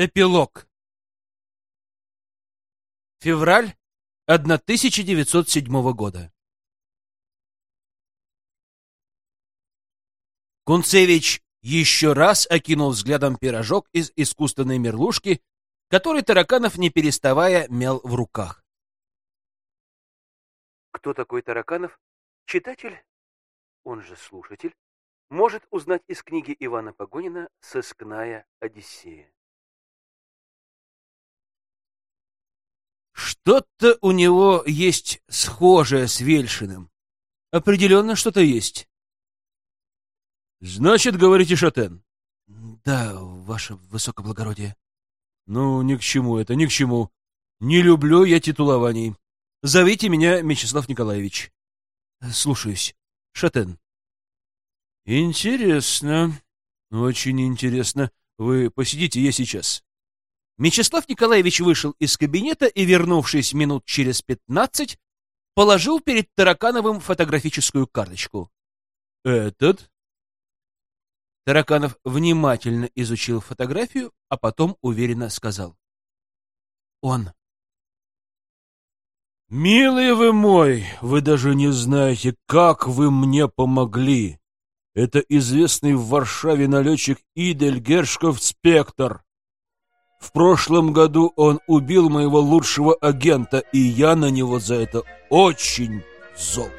Эпилог. Февраль 1907 года. Кунцевич еще раз окинул взглядом пирожок из искусственной мерлушки, который Тараканов, не переставая, мял в руках. Кто такой Тараканов? Читатель, он же слушатель, может узнать из книги Ивана Погонина «Сыскная Одиссея». Что-то у него есть схожее с Вельшиным. Определенно что-то есть. Значит, говорите, Шатен? Да, ваше высокоблагородие. Ну, ни к чему это, ни к чему. Не люблю я титулований. Зовите меня Мячеслав Николаевич. Слушаюсь. Шатен. Интересно. Очень интересно. Вы посидите, я сейчас. Мячеслав Николаевич вышел из кабинета и, вернувшись минут через пятнадцать, положил перед Таракановым фотографическую карточку. «Этот?» Тараканов внимательно изучил фотографию, а потом уверенно сказал. «Он». «Милый вы мой, вы даже не знаете, как вы мне помогли. Это известный в Варшаве налетчик Идель Гершков Спектр. В прошлом году он убил моего лучшего агента, и я на него за это очень зол.